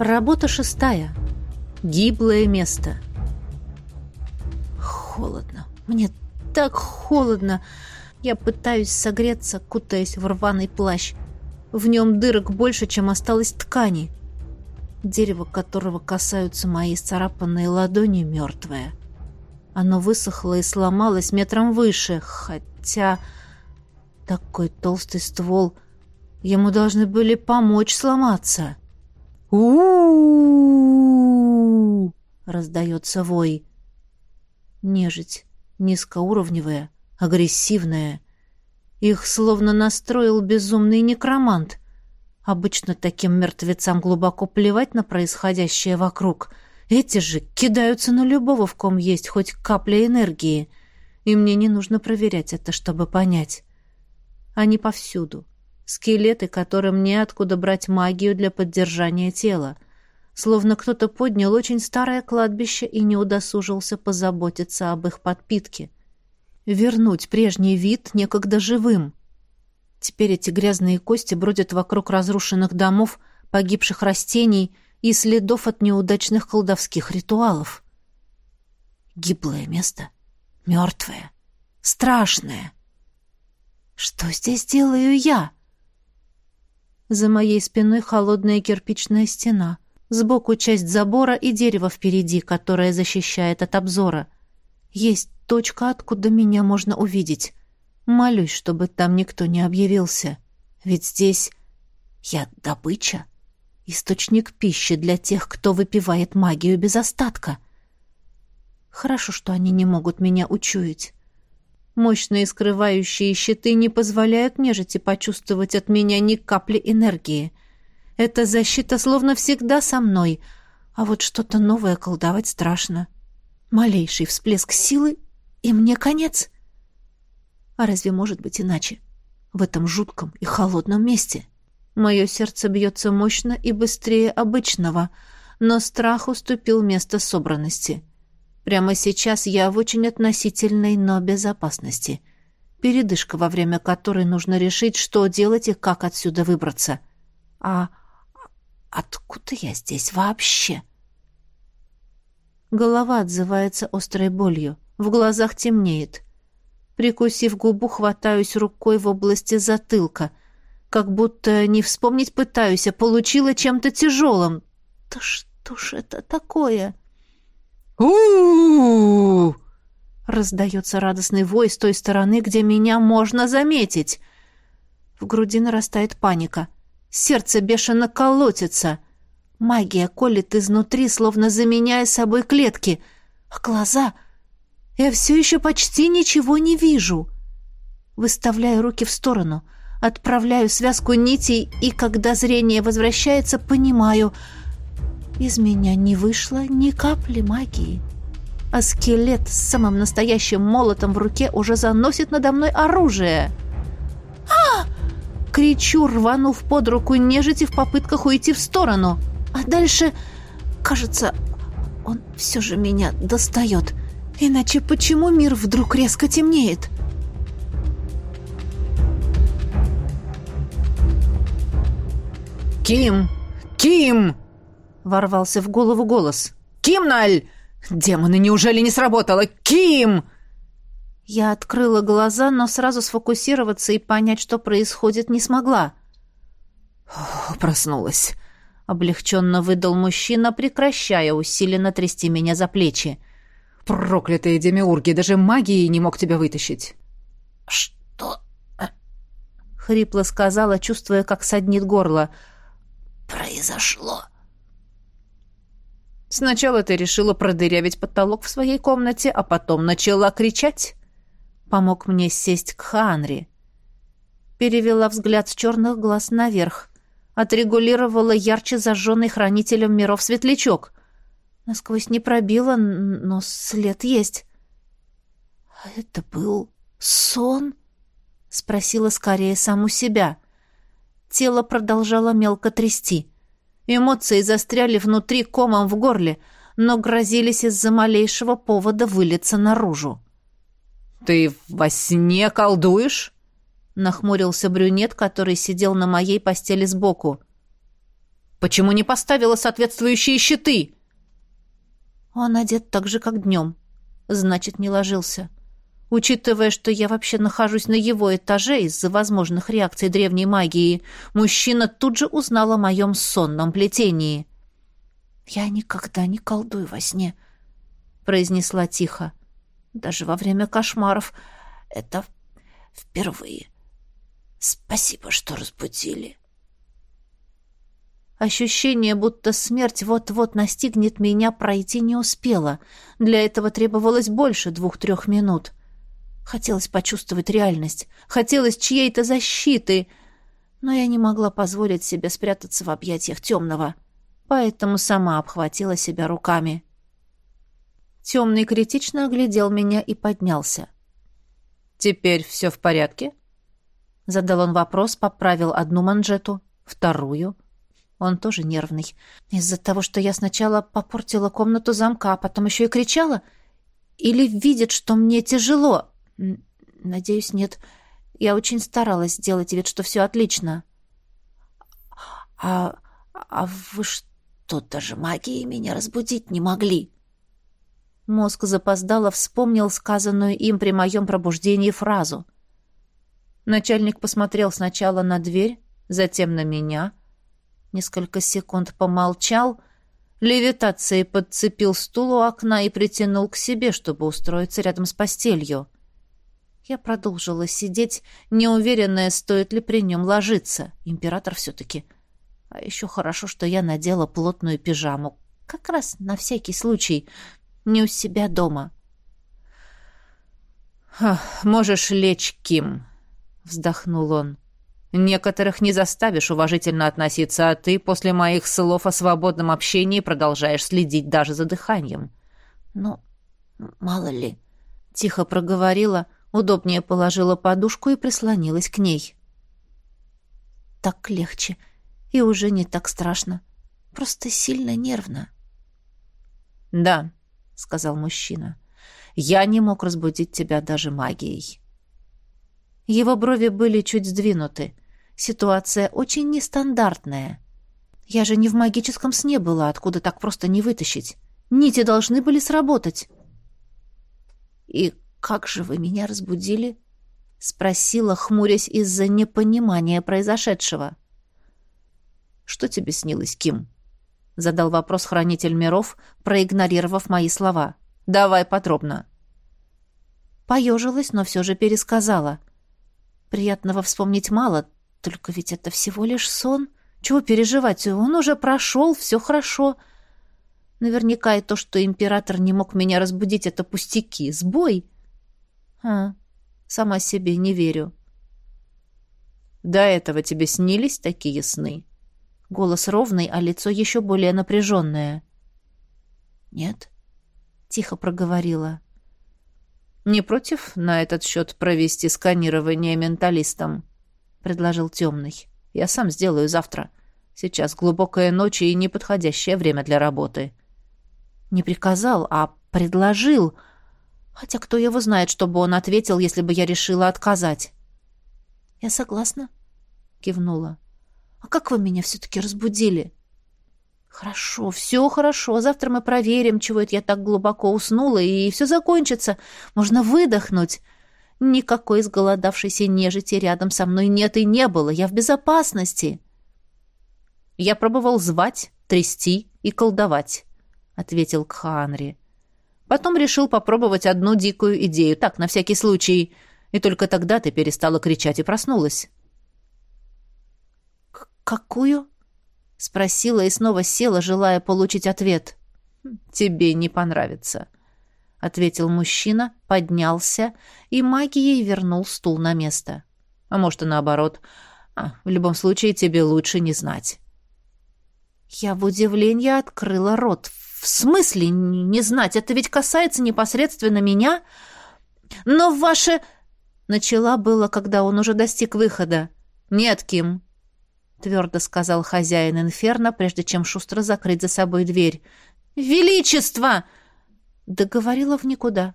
Работа шестая. Гиблое место. Холодно. Мне так холодно. Я пытаюсь согреться, кутаясь в рваный плащ. В нем дырок больше, чем осталось ткани. Дерево, которого касаются мои царапанные ладони, мертвое. Оно высохло и сломалось метром выше, хотя такой толстый ствол... Ему должны были помочь сломаться. У раздается вой. Нежить, низкоуровневая, агрессивная. Их словно настроил безумный некромант. Обычно таким мертвецам глубоко плевать на происходящее вокруг. Эти же кидаются на любого, в ком есть хоть капля энергии. И мне не нужно проверять это, чтобы понять. Они повсюду. Скелеты, которым неоткуда брать магию для поддержания тела. Словно кто-то поднял очень старое кладбище и не удосужился позаботиться об их подпитке. Вернуть прежний вид некогда живым. Теперь эти грязные кости бродят вокруг разрушенных домов, погибших растений и следов от неудачных колдовских ритуалов. Гиблое место, мертвое, страшное — что здесь делаю я? За моей спиной холодная кирпичная стена. Сбоку часть забора и дерево впереди, которое защищает от обзора. Есть точка, откуда меня можно увидеть. Молюсь, чтобы там никто не объявился. Ведь здесь я добыча. Источник пищи для тех, кто выпивает магию без остатка. Хорошо, что они не могут меня учуять. Мощные скрывающие щиты не позволяют нежити почувствовать от меня ни капли энергии. Эта защита словно всегда со мной, а вот что-то новое колдовать страшно. Малейший всплеск силы, и мне конец. А разве может быть иначе? В этом жутком и холодном месте. Мое сердце бьется мощно и быстрее обычного, но страх уступил место собранности — Прямо сейчас я в очень относительной, но безопасности. Передышка, во время которой нужно решить, что делать и как отсюда выбраться. А откуда я здесь вообще? Голова отзывается острой болью. В глазах темнеет. Прикусив губу, хватаюсь рукой в области затылка. Как будто не вспомнить пытаюсь, а получила чем-то тяжелым. Да что ж это такое? У Раздается радостный вой с той стороны, где меня можно заметить. В груди нарастает паника. Сердце бешено колотится. Магия колет изнутри, словно заменяя собой клетки. А глаза... Я все еще почти ничего не вижу. Выставляю руки в сторону, отправляю связку нитей, и когда зрение возвращается, понимаю — из меня не вышло ни капли магии. А скелет с самым настоящим молотом в руке уже заносит надо мной оружие. а Кричу, рванув под руку нежити в попытках уйти в сторону. А дальше, кажется, он все же меня достает. Иначе почему мир вдруг резко темнеет? «Ким! Ким!» Ворвался в голову голос. «Кимналь! Демоны, неужели не сработало? Ким!» Я открыла глаза, но сразу сфокусироваться и понять, что происходит, не смогла. «Проснулась», — облегченно выдал мужчина, прекращая усиленно трясти меня за плечи. «Проклятые демиурги, даже магией не мог тебя вытащить». «Что?» — хрипло сказала, чувствуя, как саднит горло. «Произошло». Сначала ты решила продырявить потолок в своей комнате, а потом начала кричать. Помог мне сесть к Ханри. Перевела взгляд с черных глаз наверх. Отрегулировала ярче зажженный хранителем миров светлячок. Насквозь не пробила, но след есть. «А это был сон?» — спросила скорее саму себя. Тело продолжало мелко трясти. Эмоции застряли внутри комом в горле, но грозились из-за малейшего повода вылиться наружу. «Ты во сне колдуешь?» — нахмурился брюнет, который сидел на моей постели сбоку. Почему не поставила соответствующие щиты?» Он одет так же, как днем. Значит, не ложился. Учитывая, что я вообще нахожусь на его этаже из-за возможных реакций древней магии, мужчина тут же узнал о моем сонном плетении. «Я никогда не колдую во сне», — произнесла тихо. «Даже во время кошмаров. Это впервые. Спасибо, что разбудили». Ощущение, будто смерть вот-вот настигнет меня, пройти не успела. Для этого требовалось больше двух-трех минут. Хотелось почувствовать реальность. Хотелось чьей-то защиты. Но я не могла позволить себе спрятаться в объятиях темного. Поэтому сама обхватила себя руками. Темный критично оглядел меня и поднялся. «Теперь все в порядке?» Задал он вопрос, поправил одну манжету, вторую — он тоже нервный. Из-за того, что я сначала попортила комнату замка, а потом еще и кричала? Или видит, что мне тяжело? Надеюсь, нет. Я очень старалась сделать вид, что все отлично. А, а вы что, даже магией меня разбудить не могли? Мозг запоздало вспомнил сказанную им при моем пробуждении фразу. Начальник посмотрел сначала на дверь, затем на меня — Несколько секунд помолчал, левитацией подцепил стул у окна и притянул к себе, чтобы устроиться рядом с постелью. Я продолжила сидеть, неуверенная, стоит ли при нем ложиться. Император все-таки. А еще хорошо, что я надела плотную пижаму. Как раз на всякий случай. Не у себя дома. «Можешь лечь, Ким», — вздохнул он. Некоторых не заставишь уважительно относиться, а ты после моих слов о свободном общении продолжаешь следить даже за дыханием. Ну, мало ли, тихо проговорила, удобнее положила подушку и прислонилась к ней. Так легче и уже не так страшно. Просто сильно нервно. Да, сказал мужчина. Я не мог разбудить тебя даже магией. Его брови были чуть сдвинуты. Ситуация очень нестандартная. Я же не в магическом сне была, откуда так просто не вытащить. Нити должны были сработать. «И как же вы меня разбудили?» — спросила, хмурясь из-за непонимания произошедшего. «Что тебе снилось, Ким?» — задал вопрос хранитель миров, проигнорировав мои слова. «Давай подробно». Поежилась, но все же пересказала. Приятного вспомнить мало, только ведь это всего лишь сон. Чего переживать? Он уже прошел, все хорошо. Наверняка и то, что император не мог меня разбудить, это пустяки. Сбой. А, сама себе не верю. До этого тебе снились такие сны? Голос ровный, а лицо еще более напряженное. Нет, тихо проговорила. Не против на этот счет провести сканирование менталистом? — предложил темный. «Я сам сделаю завтра. Сейчас глубокая ночь и неподходящее время для работы». «Не приказал, а предложил. Хотя кто его знает, чтобы он ответил, если бы я решила отказать». «Я согласна», — кивнула. «А как вы меня все-таки разбудили?» «Хорошо, все хорошо. Завтра мы проверим, чего это я так глубоко уснула, и все закончится. Можно выдохнуть. Никакой изголодавшейся нежити рядом со мной нет и не было. Я в безопасности. Я пробовал звать, трясти и колдовать, ответил Кханри. Потом решил попробовать одну дикую идею, так, на всякий случай. И только тогда ты перестала кричать и проснулась. «Какую?» — спросила и снова села, желая получить ответ. «Тебе не понравится», — ответил мужчина, поднялся и магией вернул стул на место. «А может, и наоборот. А, в любом случае, тебе лучше не знать». Я в удивлении открыла рот. «В смысле не знать? Это ведь касается непосредственно меня. Но ваше...» Начала было, когда он уже достиг выхода. «Нет, Ким», — твердо сказал хозяин инферно, прежде чем шустро закрыть за собой дверь. «Величество!» договорила в никуда.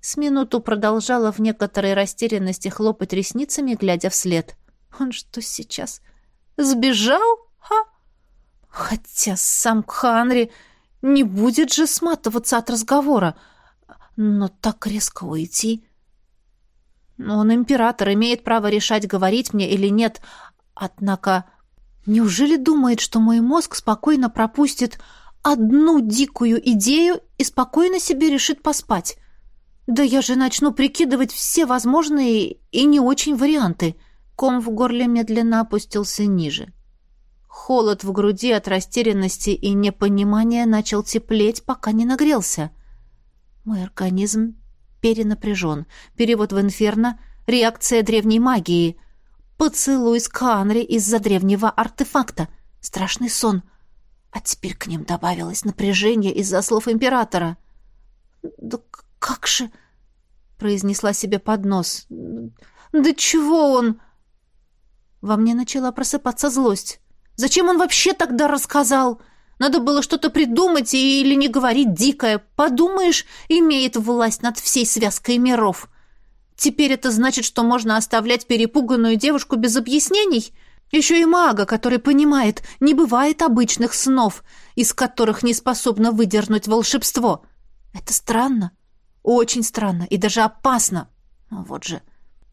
С минуту продолжала в некоторой растерянности хлопать ресницами, глядя вслед. Он что сейчас? Сбежал? Ха! Хотя сам Кханри не будет же сматываться от разговора. Но так резко уйти... Он император, имеет право решать, говорить мне или нет. Однако, неужели думает, что мой мозг спокойно пропустит одну дикую идею и спокойно себе решит поспать? Да я же начну прикидывать все возможные и не очень варианты. Ком в горле медленно опустился ниже. Холод в груди от растерянности и непонимания начал теплеть, пока не нагрелся. Мой организм перенапряжен. Перевод в инферно — реакция древней магии. Поцелуй с Канри из-за древнего артефакта. Страшный сон. А теперь к ним добавилось напряжение из-за слов императора. «Да как же...» — произнесла себе под нос. «Да чего он...» Во мне начала просыпаться злость. «Зачем он вообще тогда рассказал?» Надо было что-то придумать или не говорить дикое. Подумаешь, имеет власть над всей связкой миров. Теперь это значит, что можно оставлять перепуганную девушку без объяснений? Еще и мага, который понимает, не бывает обычных снов, из которых не способно выдернуть волшебство. Это странно. Очень странно и даже опасно. Вот же.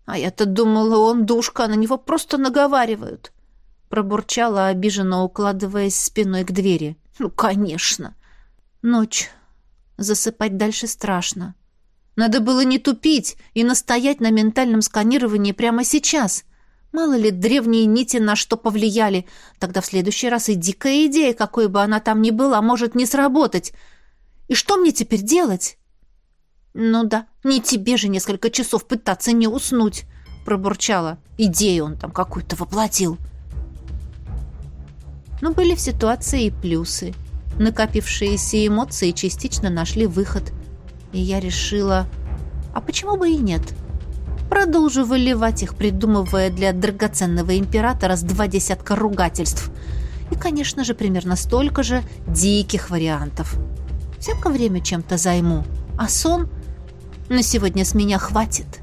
А я-то думала, он душка, на него просто наговаривают. Пробурчала, обиженно укладываясь спиной к двери. Ну, конечно. Ночь. Засыпать дальше страшно. Надо было не тупить и настоять на ментальном сканировании прямо сейчас. Мало ли древние нити на что повлияли. Тогда в следующий раз и дикая идея, какой бы она там ни была, может не сработать. И что мне теперь делать? Ну да, не тебе же несколько часов пытаться не уснуть, пробурчала. Идею он там какую-то воплотил. — но были в ситуации и плюсы. Накопившиеся эмоции частично нашли выход. И я решила, а почему бы и нет? Продолжу выливать их, придумывая для драгоценного императора с два десятка ругательств. И, конечно же, примерно столько же диких вариантов. Всякое время чем-то займу. А сон на сегодня с меня хватит.